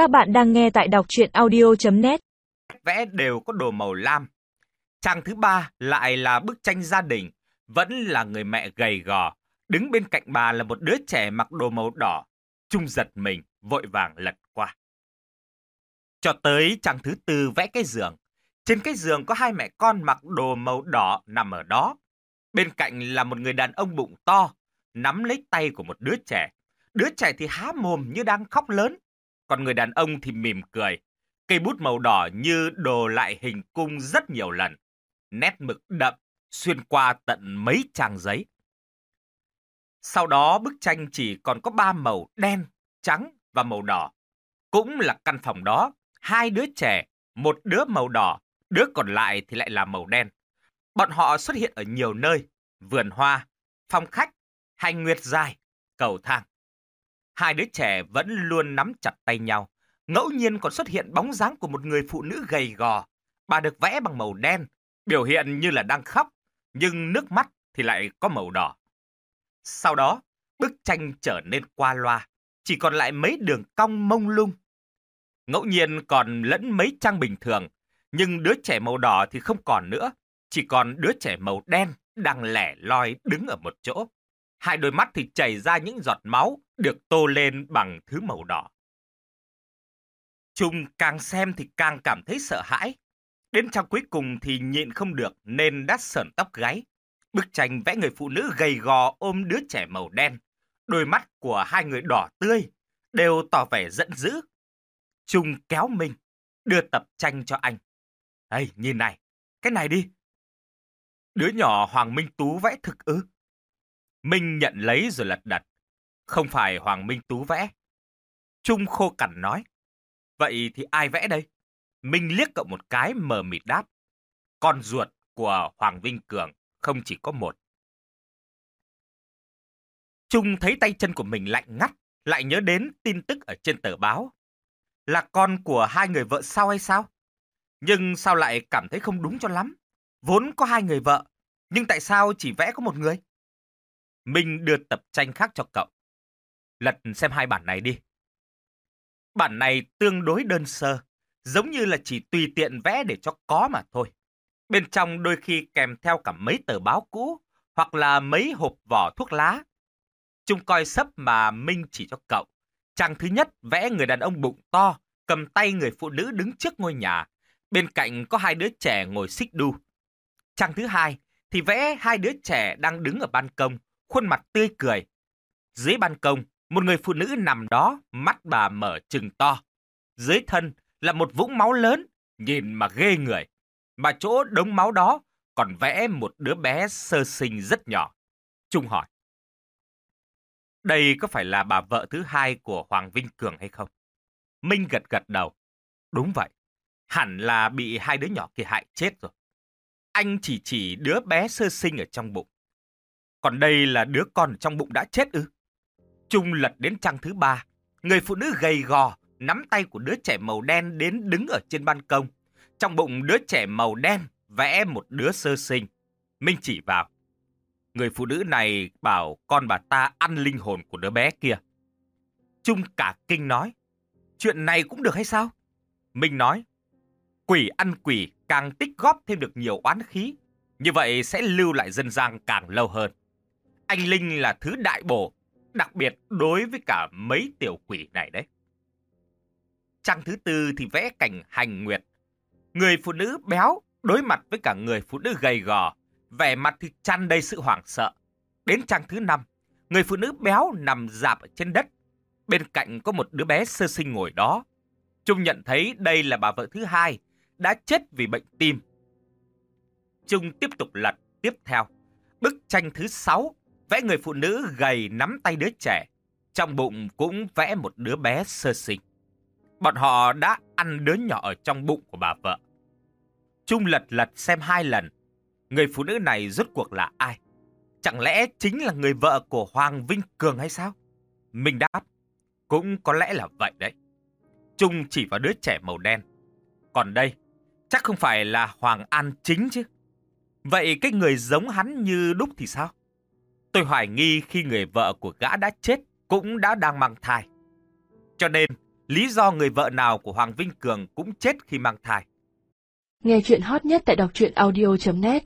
Các bạn đang nghe tại đọc chuyện audio.net Vẽ đều có đồ màu lam. Trang thứ ba lại là bức tranh gia đình, vẫn là người mẹ gầy gò. Đứng bên cạnh bà là một đứa trẻ mặc đồ màu đỏ. Trung giật mình, vội vàng lật qua. Cho tới trang thứ tư vẽ cái giường. Trên cái giường có hai mẹ con mặc đồ màu đỏ nằm ở đó. Bên cạnh là một người đàn ông bụng to, nắm lấy tay của một đứa trẻ. Đứa trẻ thì há mồm như đang khóc lớn, còn người đàn ông thì mỉm cười. Cây bút màu đỏ như đồ lại hình cung rất nhiều lần. Nét mực đậm, xuyên qua tận mấy trang giấy. Sau đó bức tranh chỉ còn có ba màu đen, trắng và màu đỏ. Cũng là căn phòng đó, hai đứa trẻ, một đứa màu đỏ, đứa còn lại thì lại là màu đen. Bọn họ xuất hiện ở nhiều nơi, vườn hoa, phòng khách, hành nguyệt dài, cầu thang. Hai đứa trẻ vẫn luôn nắm chặt tay nhau. Ngẫu nhiên còn xuất hiện bóng dáng của một người phụ nữ gầy gò. Bà được vẽ bằng màu đen, biểu hiện như là đang khóc, nhưng nước mắt thì lại có màu đỏ. Sau đó, bức tranh trở nên qua loa, chỉ còn lại mấy đường cong mông lung. Ngẫu nhiên còn lẫn mấy trang bình thường, nhưng đứa trẻ màu đỏ thì không còn nữa, chỉ còn đứa trẻ màu đen đang lẻ loi đứng ở một chỗ. Hai đôi mắt thì chảy ra những giọt máu được tô lên bằng thứ màu đỏ. Trung càng xem thì càng cảm thấy sợ hãi. Đến trang cuối cùng thì nhịn không được nên đã sờn tóc gáy. Bức tranh vẽ người phụ nữ gầy gò ôm đứa trẻ màu đen. Đôi mắt của hai người đỏ tươi, đều tỏ vẻ giận dữ. Trung kéo mình, đưa tập tranh cho anh. Ê, nhìn này, cái này đi. Đứa nhỏ Hoàng Minh Tú vẽ thực ư? Minh nhận lấy rồi lật đật. Không phải Hoàng Minh Tú vẽ. Trung khô cằn nói. Vậy thì ai vẽ đây? Minh liếc cậu một cái mờ mịt đáp. Con ruột của Hoàng Vinh Cường không chỉ có một. Trung thấy tay chân của mình lạnh ngắt, lại nhớ đến tin tức ở trên tờ báo. Là con của hai người vợ sau hay sao? Nhưng sao lại cảm thấy không đúng cho lắm? Vốn có hai người vợ, nhưng tại sao chỉ vẽ có một người? Minh đưa tập tranh khác cho cậu. Lật xem hai bản này đi. Bản này tương đối đơn sơ, giống như là chỉ tùy tiện vẽ để cho có mà thôi. Bên trong đôi khi kèm theo cả mấy tờ báo cũ, hoặc là mấy hộp vỏ thuốc lá. Trung coi sấp mà Minh chỉ cho cậu. Trang thứ nhất vẽ người đàn ông bụng to, cầm tay người phụ nữ đứng trước ngôi nhà. Bên cạnh có hai đứa trẻ ngồi xích đu. Trang thứ hai thì vẽ hai đứa trẻ đang đứng ở ban công, khuôn mặt tươi cười. Dưới ban công, một người phụ nữ nằm đó, mắt bà mở trừng to. Dưới thân là một vũng máu lớn, nhìn mà ghê người. Mà chỗ đống máu đó còn vẽ một đứa bé sơ sinh rất nhỏ. Trung hỏi. Đây có phải là bà vợ thứ hai của Hoàng Vinh Cường hay không? Minh gật gật đầu. Đúng vậy. Hẳn là bị hai đứa nhỏ kia hại chết rồi. Anh chỉ chỉ đứa bé sơ sinh ở trong bụng. Còn đây là đứa con trong bụng đã chết ư? Trung lật đến trang thứ ba. Người phụ nữ gầy gò, nắm tay của đứa trẻ màu đen đến đứng ở trên ban công. Trong bụng đứa trẻ màu đen vẽ một đứa sơ sinh. Minh chỉ vào. Người phụ nữ này bảo con bà ta ăn linh hồn của đứa bé kia. Trung cả kinh nói. Chuyện này cũng được hay sao? Minh nói. Quỷ ăn quỷ càng tích góp thêm được nhiều oán khí. Như vậy sẽ lưu lại dân gian càng lâu hơn. Anh Linh là thứ đại bổ, đặc biệt đối với cả mấy tiểu quỷ này đấy. Trang thứ tư thì vẽ cảnh hành nguyệt. Người phụ nữ béo đối mặt với cả người phụ nữ gầy gò, vẻ mặt thì chăn đầy sự hoảng sợ. Đến trang thứ năm, người phụ nữ béo nằm dạp ở trên đất. Bên cạnh có một đứa bé sơ sinh ngồi đó. Trung nhận thấy đây là bà vợ thứ hai, đã chết vì bệnh tim. Trung tiếp tục lật tiếp theo. Bức tranh thứ sáu vẽ người phụ nữ gầy nắm tay đứa trẻ. Trong bụng cũng vẽ một đứa bé sơ sinh. Bọn họ đã ăn đứa nhỏ ở trong bụng của bà vợ. Trung lật lật xem hai lần. Người phụ nữ này rốt cuộc là ai? Chẳng lẽ chính là người vợ của Hoàng Vinh Cường hay sao? Mình đáp. Cũng có lẽ là vậy đấy. Trung chỉ vào đứa trẻ màu đen. Còn đây, chắc không phải là Hoàng An chính chứ. Vậy cái người giống hắn như đúc thì sao? Tôi hoài nghi khi người vợ của gã đã chết cũng đã đang mang thai. Cho nên, lý do người vợ nào của Hoàng Vinh Cường cũng chết khi mang thai. Nghe chuyện hot nhất tại đọc truyện audio.net